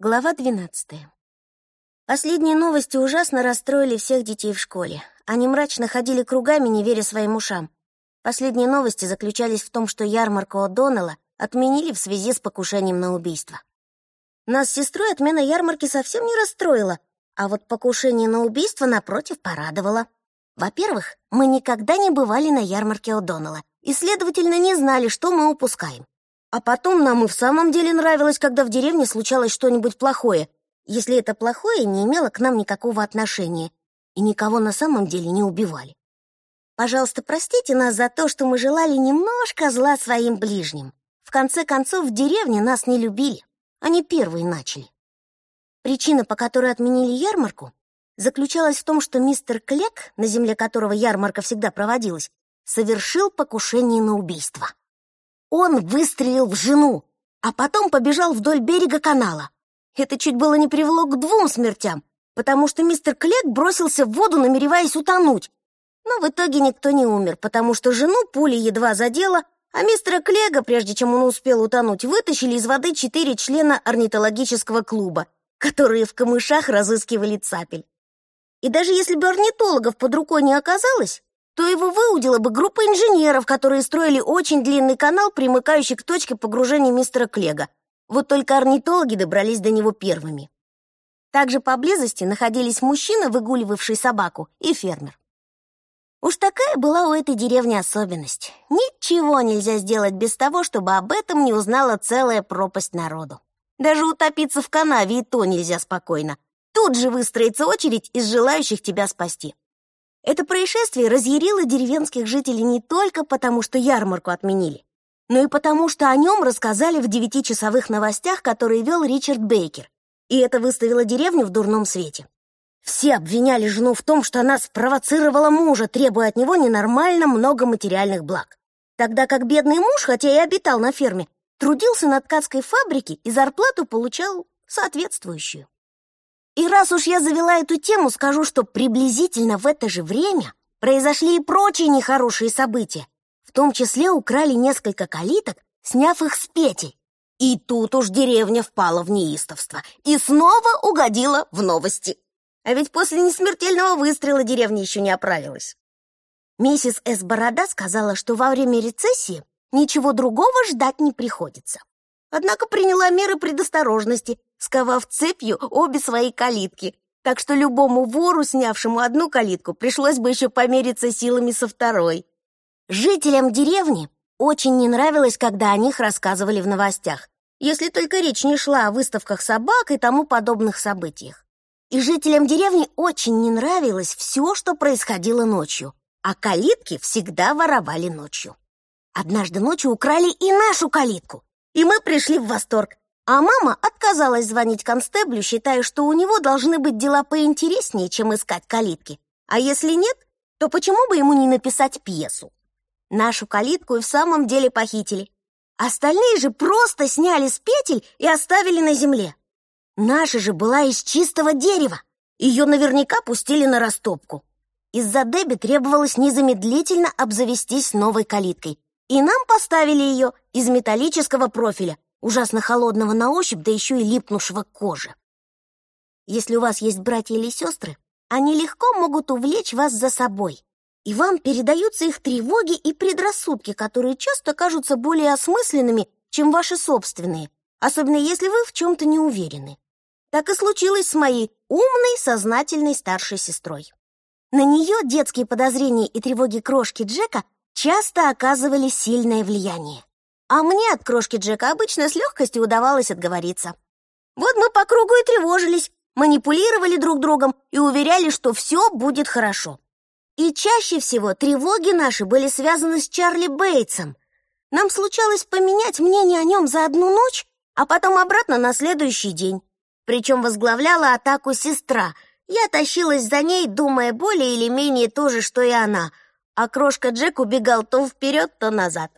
Глава 12. Последние новости ужасно расстроили всех детей в школе. Они мрачно ходили кругами, не веря своим ушам. Последние новости заключались в том, что ярмарку О'Доннелла отменили в связи с покушением на убийство. Нас с сестрой отмена ярмарки совсем не расстроила, а вот покушение на убийство, напротив, порадовало. Во-первых, мы никогда не бывали на ярмарке О'Доннелла и, следовательно, не знали, что мы упускаем. А потом нам и в самом деле нравилось, когда в деревне случалось что-нибудь плохое, если это плохое не имело к нам никакого отношения, и никого на самом деле не убивали. Пожалуйста, простите нас за то, что мы желали немножко зла своим ближним. В конце концов, в деревне нас не любили. Они первые начали. Причина, по которой отменили ярмарку, заключалась в том, что мистер Клек, на земле которого ярмарка всегда проводилась, совершил покушение на убийство. Он выстрелил в жену, а потом побежал вдоль берега канала. Это чуть было не привело к двум смертям, потому что мистер Клек бросился в воду, намереваясь утонуть. Но в итоге никто не умер, потому что жену пуля едва задела, а мистера Клега, прежде чем он успел утонуть, вытащили из воды четыре члена орнитологического клуба, которые в камышах разыскивали цапель. И даже если бы орнитологов под рукой не оказалось, то его выудила бы группа инженеров, которые строили очень длинный канал, примыкающий к точке погружения мистера Клега. Вот только орнитологи добрались до него первыми. Также поблизости находились мужчина, выгуливавший собаку, и фермер. Уж такая была у этой деревни особенность. Ничего нельзя сделать без того, чтобы об этом не узнала целая пропасть народу. Даже утопиться в канаве и то нельзя спокойно. Тут же выстроится очередь из желающих тебя спасти. Это происшествие разъярило деревенских жителей не только потому, что ярмарку отменили, но и потому, что о нем рассказали в девятичасовых новостях, которые вел Ричард Бейкер, и это выставило деревню в дурном свете. Все обвиняли жену в том, что она спровоцировала мужа, требуя от него ненормально много материальных благ. Тогда как бедный муж, хотя и обитал на ферме, трудился на ткацкой фабрике и зарплату получал соответствующую. И раз уж я завела эту тему, скажу, что приблизительно в это же время произошли и прочие нехорошие события. В том числе украли несколько калиток, сняв их с петель. И тут уж деревня впала в неистовство и снова угодила в новости. А ведь после несмертельного выстрела деревня еще не оправилась. Миссис С. Борода сказала, что во время рецессии ничего другого ждать не приходится. Однако приняла меры предосторожности сковав цепью обе свои калитки, так что любому вору, снявшему одну калитку, пришлось бы еще помериться силами со второй. Жителям деревни очень не нравилось, когда о них рассказывали в новостях, если только речь не шла о выставках собак и тому подобных событиях. И жителям деревни очень не нравилось все, что происходило ночью, а калитки всегда воровали ночью. Однажды ночью украли и нашу калитку, и мы пришли в восторг, а мама отказалась звонить констеблю, считая, что у него должны быть дела поинтереснее, чем искать калитки. А если нет, то почему бы ему не написать пьесу? Нашу калитку и в самом деле похитили. Остальные же просто сняли с петель и оставили на земле. Наша же была из чистого дерева. Ее наверняка пустили на растопку. Из-за Дебби требовалось незамедлительно обзавестись новой калиткой. И нам поставили ее из металлического профиля, ужасно холодного на ощупь, да еще и липнувшего к коже. Если у вас есть братья или сестры, они легко могут увлечь вас за собой, и вам передаются их тревоги и предрассудки, которые часто кажутся более осмысленными, чем ваши собственные, особенно если вы в чем-то не уверены. Так и случилось с моей умной, сознательной старшей сестрой. На нее детские подозрения и тревоги крошки Джека часто оказывали сильное влияние. А мне от крошки Джека обычно с легкостью удавалось отговориться. Вот мы по кругу и тревожились, манипулировали друг другом и уверяли, что все будет хорошо. И чаще всего тревоги наши были связаны с Чарли Бейтсом. Нам случалось поменять мнение о нем за одну ночь, а потом обратно на следующий день. Причем возглавляла атаку сестра. Я тащилась за ней, думая более или менее то же, что и она, а крошка Джек убегал то вперед, то назад.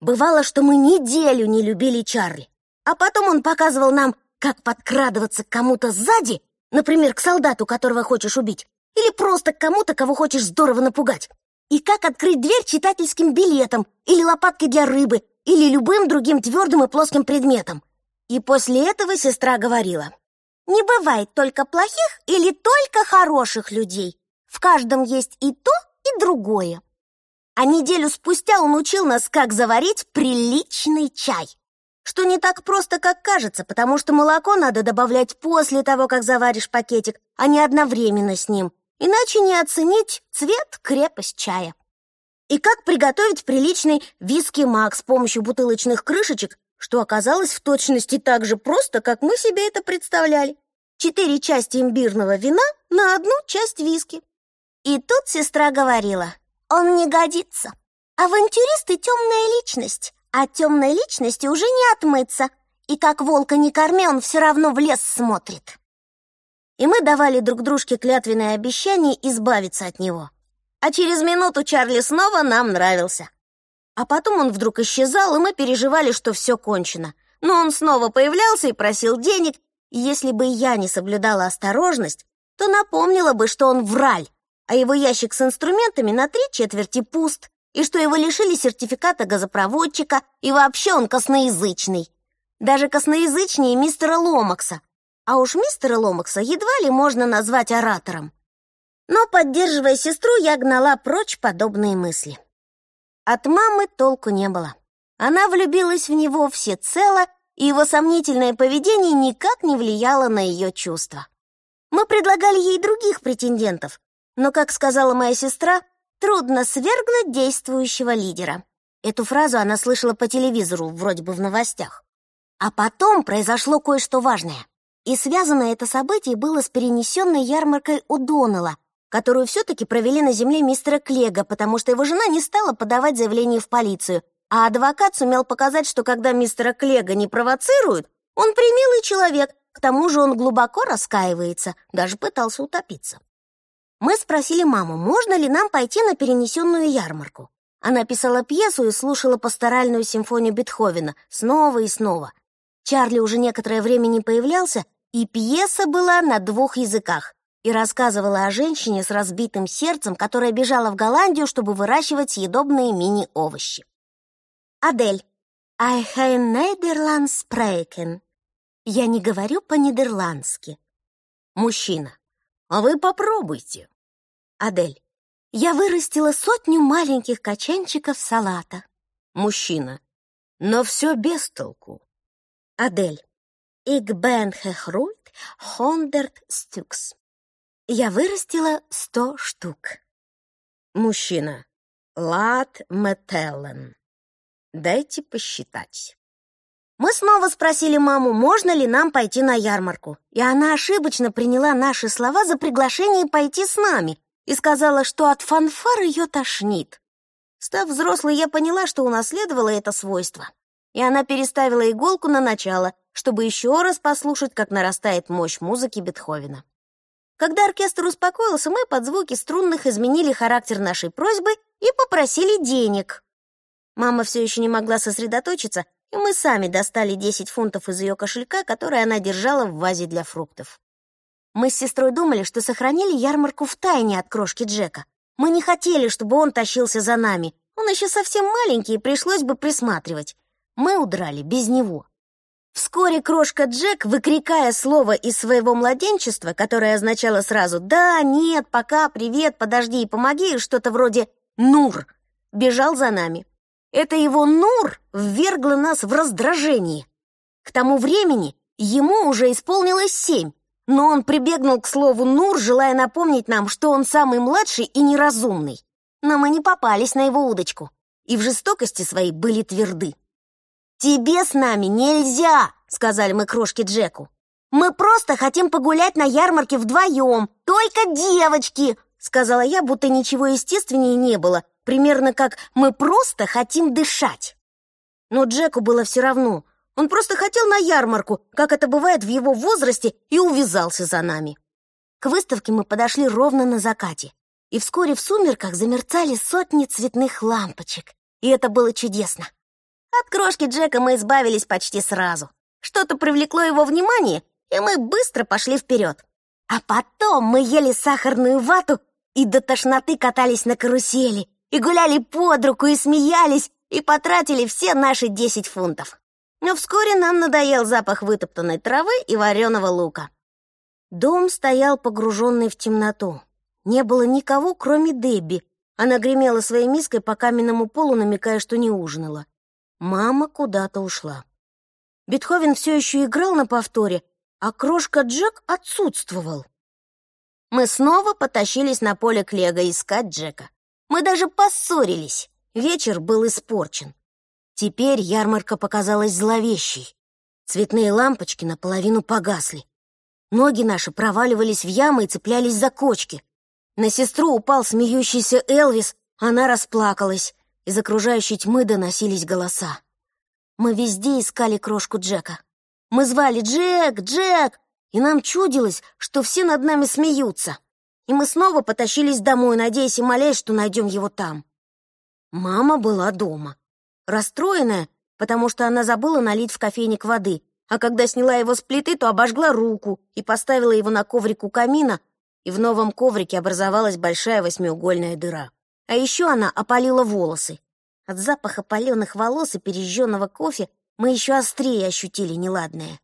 Бывало, что мы неделю не любили Чарли, а потом он показывал нам, как подкрадываться к кому-то сзади, например, к солдату, которого хочешь убить, или просто к кому-то, кого хочешь здорово напугать, и как открыть дверь читательским билетом, или лопаткой для рыбы, или любым другим твердым и плоским предметом. И после этого сестра говорила, «Не бывает только плохих или только хороших людей. В каждом есть и то, и другое». А неделю спустя он учил нас, как заварить приличный чай. Что не так просто, как кажется, потому что молоко надо добавлять после того, как заваришь пакетик, а не одновременно с ним. Иначе не оценить цвет, крепость чая. И как приготовить приличный виски-мак с помощью бутылочных крышечек, что оказалось в точности так же просто, как мы себе это представляли. Четыре части имбирного вина на одну часть виски. И тут сестра говорила, он не годится. Авантюрист и темная личность, а темной личности уже не отмыться. И как волка не корми, он все равно в лес смотрит. И мы давали друг дружке клятвенное обещание избавиться от него. А через минуту Чарли снова нам нравился. А потом он вдруг исчезал, и мы переживали, что все кончено. Но он снова появлялся и просил денег, и если бы я не соблюдала осторожность, то напомнила бы, что он враль, а его ящик с инструментами на три четверти пуст, и что его лишили сертификата газопроводчика, и вообще он косноязычный. Даже косноязычнее мистера Ломакса. А уж мистера Ломакса едва ли можно назвать оратором. Но, поддерживая сестру, я гнала прочь подобные мысли. От мамы толку не было. Она влюбилась в него всецело, и его сомнительное поведение никак не влияло на ее чувства. Мы предлагали ей других претендентов, но, как сказала моя сестра, трудно свергнуть действующего лидера. Эту фразу она слышала по телевизору, вроде бы в новостях. А потом произошло кое-что важное. И связано это событие было с перенесенной ярмаркой у Доннелла, которую все-таки провели на земле мистера Клега, потому что его жена не стала подавать заявление в полицию, а адвокат сумел показать, что когда мистера Клега не провоцируют, он примилый человек, к тому же он глубоко раскаивается, даже пытался утопиться. Мы спросили маму, можно ли нам пойти на перенесенную ярмарку. Она писала пьесу и слушала пасторальную симфонию Бетховена снова и снова. Чарли уже некоторое время не появлялся, и пьеса была на двух языках и рассказывала о женщине с разбитым сердцем, которая бежала в Голландию, чтобы выращивать съедобные мини-овощи. Адель. I have Netherlands spreken. Я не говорю по-нидерландски. Мужчина. А вы попробуйте. Адель. Я вырастила сотню маленьких качанчиков салата. Мужчина. Но все без толку. Адель. Ik ben gegroeid honderd. Я вырастила сто штук. Мужчина. Лат метеллен. Дайте посчитать. Мы снова спросили маму, можно ли нам пойти на ярмарку, и она ошибочно приняла наши слова за приглашение пойти с нами и сказала, что от фанфар ее тошнит. Став взрослой, я поняла, что унаследовала это свойство, и она переставила иголку на начало, чтобы еще раз послушать, как нарастает мощь музыки Бетховена. Когда оркестр успокоился, мы под звуки струнных изменили характер нашей просьбы и попросили денег. Мама все еще не могла сосредоточиться, и мы сами достали 10 фунтов из ее кошелька, который она держала в вазе для фруктов. Мы с сестрой думали, что сохранили ярмарку в тайне от крошки Джека. Мы не хотели, чтобы он тащился за нами. Он еще совсем маленький, и пришлось бы присматривать. Мы удрали без него. Вскоре крошка Джек, выкрикая слово из своего младенчества, которое означало сразу «да», «нет», «пока», «привет», «подожди» и «помоги» что-то вроде «Нур», бежал за нами. Это его Нур ввергло нас в раздражение. К тому времени ему уже исполнилось семь, но он прибегнул к слову Нур, желая напомнить нам, что он самый младший и неразумный. Но мы не попались на его удочку и в жестокости своей были тверды. «Тебе с нами нельзя!» — сказали мы крошке Джеку. «Мы просто хотим погулять на ярмарке вдвоем, только девочки!» — сказала я, будто ничего естественнее не было, примерно как «мы просто хотим дышать». Но Джеку было все равно. Он просто хотел на ярмарку, как это бывает в его возрасте, и увязался за нами. К выставке мы подошли ровно на закате, и вскоре в сумерках замерцали сотни цветных лампочек, и это было чудесно. От крошки Джека мы избавились почти сразу. Что-то привлекло его внимание, и мы быстро пошли вперед. А потом мы ели сахарную вату и до тошноты катались на карусели, и гуляли под руку, и смеялись, и потратили все наши десять фунтов. Но вскоре нам надоел запах вытоптанной травы и вареного лука. Дом стоял погруженный в темноту. Не было никого, кроме Дебби. Она гремела своей миской по каменному полу, намекая, что не ужинала. Мама куда-то ушла. Бетховен все еще играл на повторе, а крошка Джек отсутствовал. Мы снова потащились на поле к Лего искать Джека. Мы даже поссорились. Вечер был испорчен. Теперь ярмарка показалась зловещей. Цветные лампочки наполовину погасли. Ноги наши проваливались в ямы и цеплялись за кочки. На сестру упал смеющийся Элвис, она расплакалась. Из окружающей тьмы доносились голоса. Мы везде искали крошку Джека. Мы звали «Джек! Джек!» и нам чудилось, что все над нами смеются. И мы снова потащились домой, надеясь и молясь, что найдем его там. Мама была дома. Расстроенная, потому что она забыла налить в кофейник воды, а когда сняла его с плиты, то обожгла руку и поставила его на коврик у камина, и в новом коврике образовалась большая восьмиугольная дыра. А еще она опалила волосы. От запаха паленых волос и пережженного кофе мы еще острее ощутили неладное.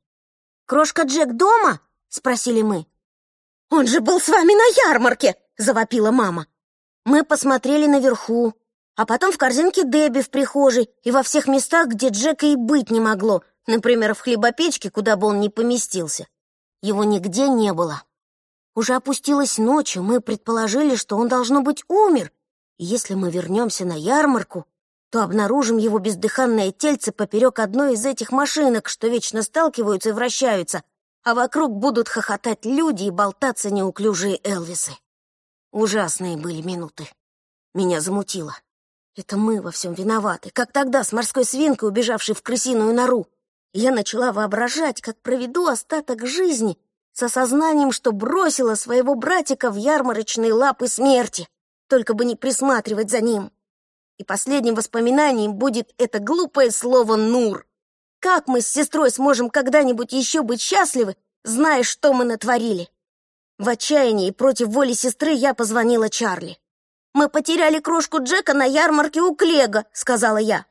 «Крошка Джек дома?» — спросили мы. «Он же был с вами на ярмарке!» — завопила мама. Мы посмотрели наверху, а потом в корзинке Дебби в прихожей и во всех местах, где Джека и быть не могло, например, в хлебопечке, куда бы он ни поместился. Его нигде не было. Уже опустилась ночь, и мы предположили, что он, должно быть, умер. И если мы вернемся на ярмарку, то обнаружим его бездыханное тельце поперек одной из этих машинок, что вечно сталкиваются и вращаются, а вокруг будут хохотать люди и болтаться неуклюжие Элвисы. Ужасные были минуты. Меня замутило. Это мы во всем виноваты, как тогда с морской свинкой, убежавшей в крысиную нору. Я начала воображать, как проведу остаток жизни с осознанием, что бросила своего братика в ярмарочные лапы смерти, только бы не присматривать за ним. И последним воспоминанием будет это глупое слово «Нур». Как мы с сестрой сможем когда-нибудь еще быть счастливы, зная, что мы натворили? В отчаянии против воли сестры я позвонила Чарли. «Мы потеряли крошку Джека на ярмарке у Клега», — сказала я.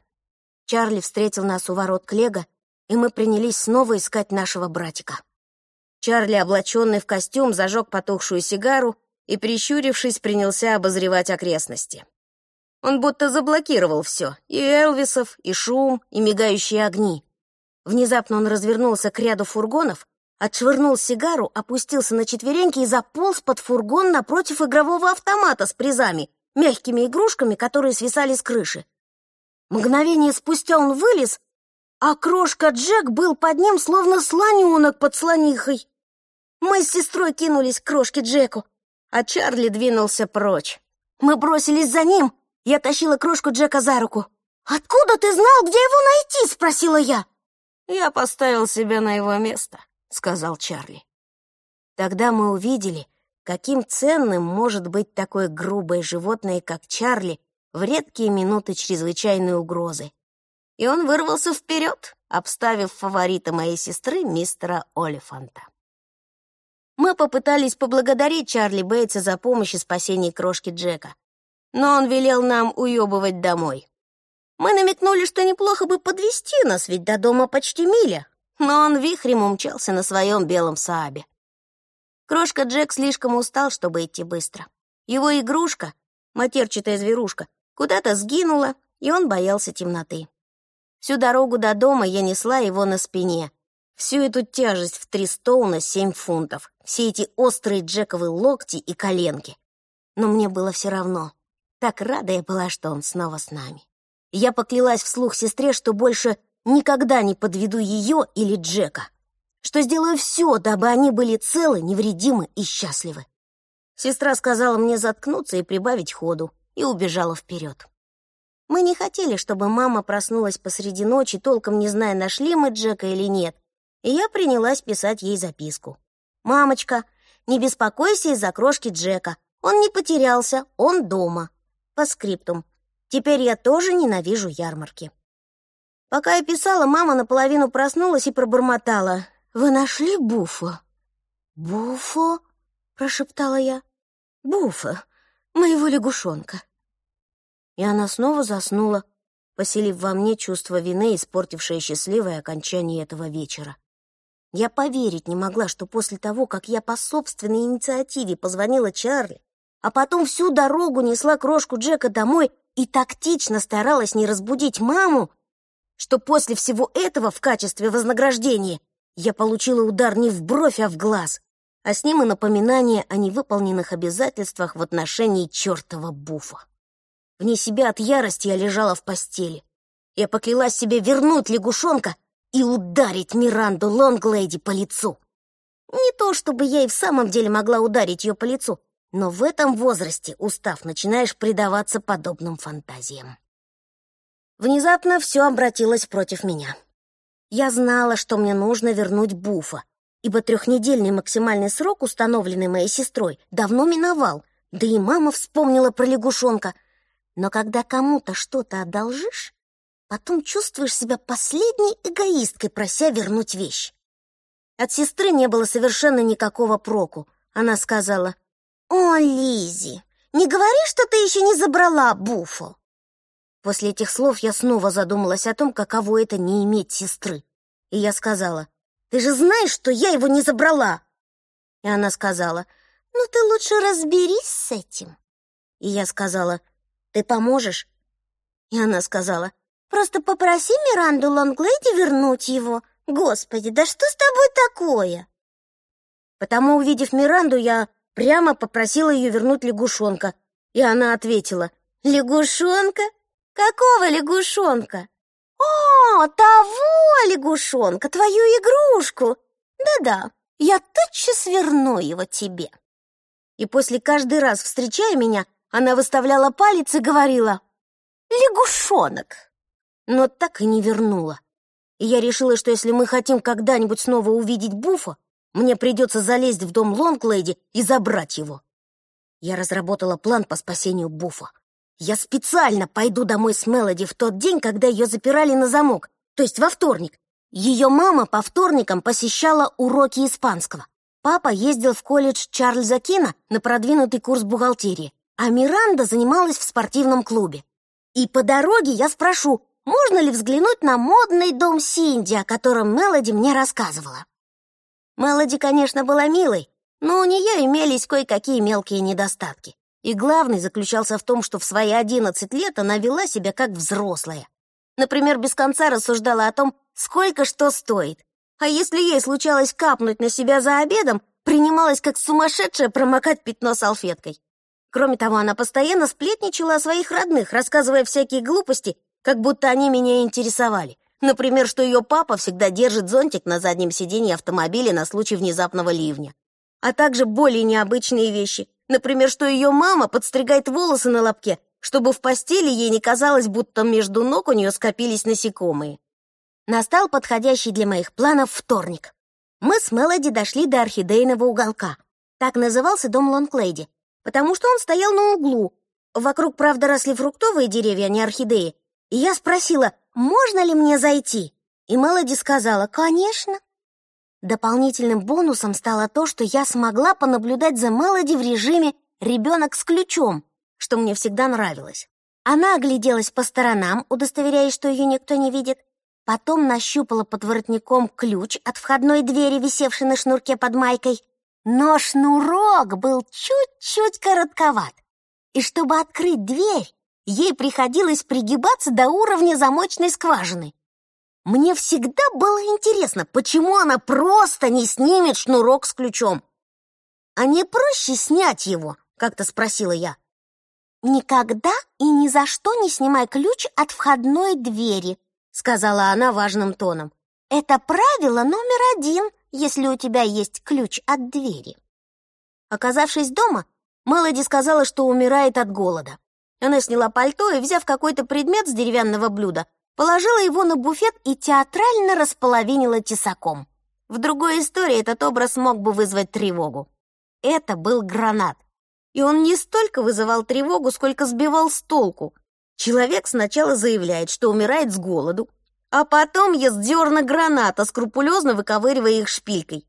Чарли встретил нас у ворот Клега, и мы принялись снова искать нашего братика. Чарли, облаченный в костюм, зажег потухшую сигару и, прищурившись, принялся обозревать окрестности. Он будто заблокировал все — и Элвисов, и шум, и мигающие огни. Внезапно он развернулся к ряду фургонов, отшвырнул сигару, опустился на четвереньки и заполз под фургон напротив игрового автомата с призами, мягкими игрушками, которые свисали с крыши. Мгновение спустя он вылез, а крошка Джек был под ним, словно слоненок под слонихой. Мы с сестрой кинулись к крошке Джеку, а Чарли двинулся прочь. Мы бросились за ним, я тащила крошку Джека за руку. «Откуда ты знал, где его найти?» — спросила я. «Я поставил себя на его место», — сказал Чарли. Тогда мы увидели, каким ценным может быть такое грубое животное, как Чарли, в редкие минуты чрезвычайной угрозы. И он вырвался вперед, обставив фаворита моей сестры мистера Олифанта. Мы попытались поблагодарить Чарли Бейтса за помощь и спасение крошки Джека, но он велел нам уебывать домой. Мы намекнули, что неплохо бы подвести нас, ведь до дома почти миля, но он вихрем умчался на своем белом Саабе. Крошка Джек слишком устал, чтобы идти быстро. Его игрушка, матерчатая зверушка, куда-то сгинула, и он боялся темноты. Всю дорогу до дома я несла его на спине. Всю эту тяжесть в три стоуна семь фунтов, все эти острые Джековые локти и коленки. Но мне было все равно. Так рада я была, что он снова с нами. Я поклялась вслух сестре, что больше никогда не подведу ее или Джека, что сделаю все, дабы они были целы, невредимы и счастливы. Сестра сказала мне заткнуться и прибавить ходу, и убежала вперед. Мы не хотели, чтобы мама проснулась посреди ночи, толком не зная, нашли мы Джека или нет, и я принялась писать ей записку. «Мамочка, не беспокойся из-за крошки Джека. Он не потерялся, он дома. По скриптум. Теперь я тоже ненавижу ярмарки». Пока я писала, мама наполовину проснулась и пробормотала. «Вы нашли Буфо?» «Буфо?» — прошептала я. «Буфо, моего лягушонка». И она снова заснула, поселив во мне чувство вины, испортившее счастливое окончание этого вечера. Я поверить не могла, что после того, как я по собственной инициативе позвонила Чарли, а потом всю дорогу несла крошку Джека домой и тактично старалась не разбудить маму, что после всего этого в качестве вознаграждения я получила удар не в бровь, а в глаз, а с ним и напоминание о невыполненных обязательствах в отношении чертова буфа. Вне себя от ярости я лежала в постели. Я поклялась себе вернуть лягушонка и ударить Миранду Лонглейди по лицу. Не то чтобы я и в самом деле могла ударить ее по лицу, но в этом возрасте, устав, начинаешь предаваться подобным фантазиям. Внезапно все обратилось против меня. Я знала, что мне нужно вернуть Буфа, ибо трехнедельный максимальный срок, установленный моей сестрой, давно миновал, да и мама вспомнила про лягушонка. Но когда кому-то что-то одолжишь, Потом чувствуешь себя последней эгоисткой, прося вернуть вещь. От сестры не было совершенно никакого проку. Она сказала, «О, Лизи, не говори, что ты еще не забрала Буфо!» После этих слов я снова задумалась о том, каково это не иметь сестры. И я сказала, «Ты же знаешь, что я его не забрала!» И она сказала, «Ну ты лучше разберись с этим». И я сказала, «Ты поможешь?» И она сказала, Просто попроси Миранду Лонглейди вернуть его. Господи, да что с тобой такое?» Потому, увидев Миранду, я прямо попросила ее вернуть лягушонка. И она ответила, «Лягушонка? Какого лягушонка?» «О, того лягушонка, твою игрушку! Да-да, я тотчас верну его тебе». И после каждый раз, встречая меня, она выставляла палец и говорила, «Лягушонок, но так и не вернула. И я решила, что если мы хотим когда-нибудь снова увидеть Буфа, мне придется залезть в дом Лонглейди и забрать его. Я разработала план по спасению Буфа. Я специально пойду домой с Мелоди в тот день, когда ее запирали на замок, то есть во вторник. Ее мама по вторникам посещала уроки испанского. Папа ездил в колледж Чарльза Кина на продвинутый курс бухгалтерии, а Миранда занималась в спортивном клубе. И по дороге я спрошу, можно ли взглянуть на модный дом Синди, о котором Мелоди мне рассказывала. Мелоди, конечно, была милой, но у нее имелись кое-какие мелкие недостатки. И главный заключался в том, что в свои одиннадцать лет она вела себя как взрослая. Например, без конца рассуждала о том, сколько что стоит. А если ей случалось капнуть на себя за обедом, принималась как сумасшедшая промокать пятно салфеткой. Кроме того, она постоянно сплетничала о своих родных, рассказывая всякие глупости как будто они меня интересовали. Например, что ее папа всегда держит зонтик на заднем сиденье автомобиля на случай внезапного ливня. А также более необычные вещи. Например, что ее мама подстригает волосы на лобке, чтобы в постели ей не казалось, будто между ног у нее скопились насекомые. Настал подходящий для моих планов вторник. Мы с Мелоди дошли до орхидейного уголка. Так назывался дом Лонглейди, потому что он стоял на углу. Вокруг, правда, росли фруктовые деревья, а не орхидеи, и я спросила, можно ли мне зайти? И Мелоди сказала, конечно. Дополнительным бонусом стало то, что я смогла понаблюдать за Мелоди в режиме «ребенок с ключом», что мне всегда нравилось. Она огляделась по сторонам, удостоверяясь, что ее никто не видит, потом нащупала под воротником ключ от входной двери, висевшей на шнурке под майкой. Но шнурок был чуть-чуть коротковат. И чтобы открыть дверь, ей приходилось пригибаться до уровня замочной скважины. Мне всегда было интересно, почему она просто не снимет шнурок с ключом. «А не проще снять его?» — как-то спросила я. «Никогда и ни за что не снимай ключ от входной двери», — сказала она важным тоном. «Это правило номер один, если у тебя есть ключ от двери». Оказавшись дома, Мелоди сказала, что умирает от голода. Она сняла пальто и, взяв какой-то предмет с деревянного блюда, положила его на буфет и театрально располовинила тесаком. В другой истории этот образ мог бы вызвать тревогу. Это был гранат. И он не столько вызывал тревогу, сколько сбивал с толку. Человек сначала заявляет, что умирает с голоду, а потом ест зерна граната, скрупулезно выковыривая их шпилькой.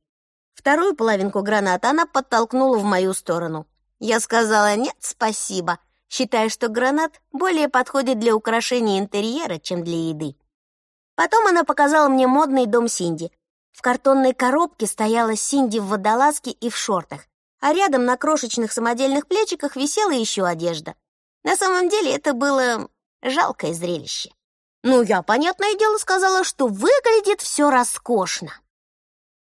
Вторую половинку граната она подтолкнула в мою сторону. Я сказала «нет, спасибо», считая, что гранат более подходит для украшения интерьера, чем для еды. Потом она показала мне модный дом Синди. В картонной коробке стояла Синди в водолазке и в шортах, а рядом на крошечных самодельных плечиках висела еще одежда. На самом деле это было жалкое зрелище. Ну, я, понятное дело, сказала, что выглядит все роскошно.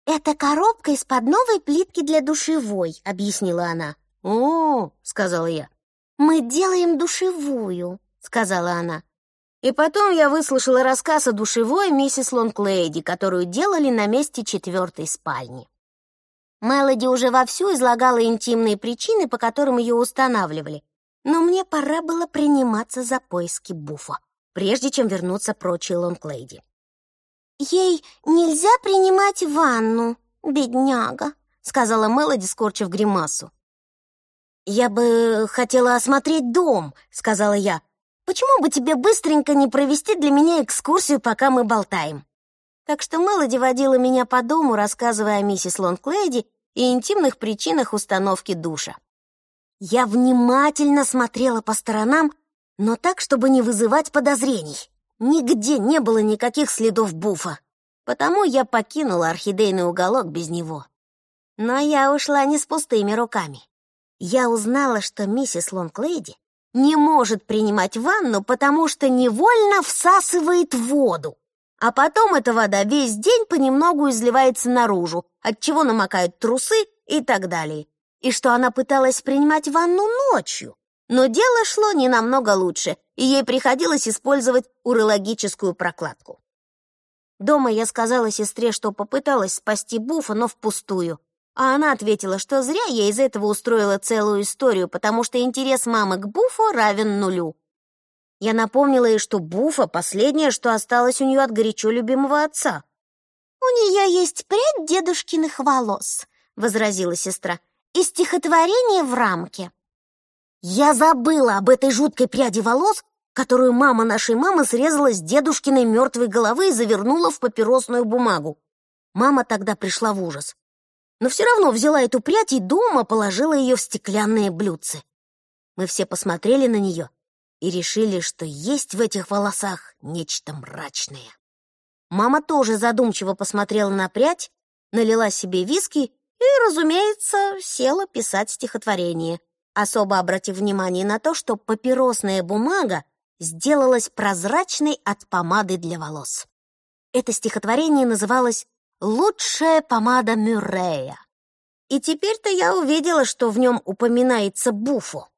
«Это коробка из-под новой плитки для душевой», — объяснила она. «О, — сказала я. «Мы делаем душевую», — сказала она. И потом я выслушала рассказ о душевой миссис Лонглейди, которую делали на месте четвертой спальни. Мелоди уже вовсю излагала интимные причины, по которым ее устанавливали, но мне пора было приниматься за поиски Буфа, прежде чем вернуться прочей Лонглейди. «Ей нельзя принимать ванну, бедняга», — сказала Мелоди, скорчив гримасу. «Я бы хотела осмотреть дом», — сказала я, Почему бы тебе быстренько не провести для меня экскурсию, пока мы болтаем?» Так что Мелоди водила меня по дому, рассказывая о миссис Лонглейди и интимных причинах установки душа. Я внимательно смотрела по сторонам, но так, чтобы не вызывать подозрений. Нигде не было никаких следов буфа, потому я покинула орхидейный уголок без него. Но я ушла не с пустыми руками. Я узнала, что миссис Лонглейди не может принимать ванну, потому что невольно всасывает воду. А потом эта вода весь день понемногу изливается наружу, отчего намокают трусы и так далее. И что она пыталась принимать ванну ночью. Но дело шло не намного лучше, и ей приходилось использовать урологическую прокладку. Дома я сказала сестре, что попыталась спасти Буфа, но впустую. А она ответила, что зря я из этого устроила целую историю, потому что интерес мамы к Буфу равен нулю. Я напомнила ей, что Буфа — последнее, что осталось у нее от горячо любимого отца. «У нее есть прядь дедушкиных волос», — возразила сестра, «и стихотворение в рамке». Я забыла об этой жуткой пряди волос, которую мама нашей мамы срезала с дедушкиной мертвой головы и завернула в папиросную бумагу. Мама тогда пришла в ужас но все равно взяла эту прядь и дома положила ее в стеклянные блюдце. Мы все посмотрели на нее и решили, что есть в этих волосах нечто мрачное. Мама тоже задумчиво посмотрела на прядь, налила себе виски и, разумеется, села писать стихотворение, особо обратив внимание на то, что папиросная бумага сделалась прозрачной от помады для волос. Это стихотворение называлось лучшая помада Мюррея. И теперь-то я увидела, что в нем упоминается Буфо.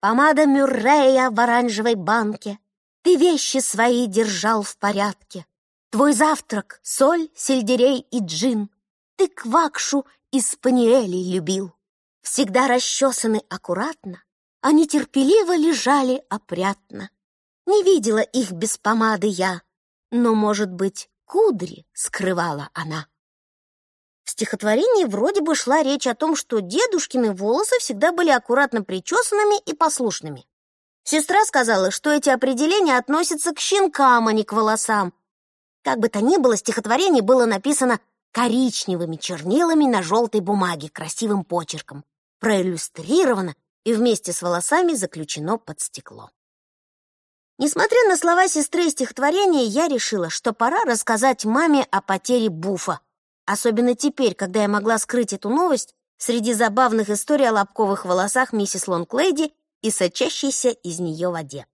Помада Мюррея в оранжевой банке. Ты вещи свои держал в порядке. Твой завтрак — соль, сельдерей и джин. Ты квакшу из спаниелей любил. Всегда расчесаны аккуратно, они терпеливо лежали опрятно. Не видела их без помады я, но, может быть, кудри скрывала она. В стихотворении вроде бы шла речь о том, что дедушкины волосы всегда были аккуратно причесанными и послушными. Сестра сказала, что эти определения относятся к щенкам, а не к волосам. Как бы то ни было, стихотворение было написано коричневыми чернилами на желтой бумаге красивым почерком, проиллюстрировано и вместе с волосами заключено под стекло. Несмотря на слова сестры и стихотворения, я решила, что пора рассказать маме о потере Буфа. Особенно теперь, когда я могла скрыть эту новость среди забавных историй о лобковых волосах миссис Лонглейди и сочащейся из нее воде.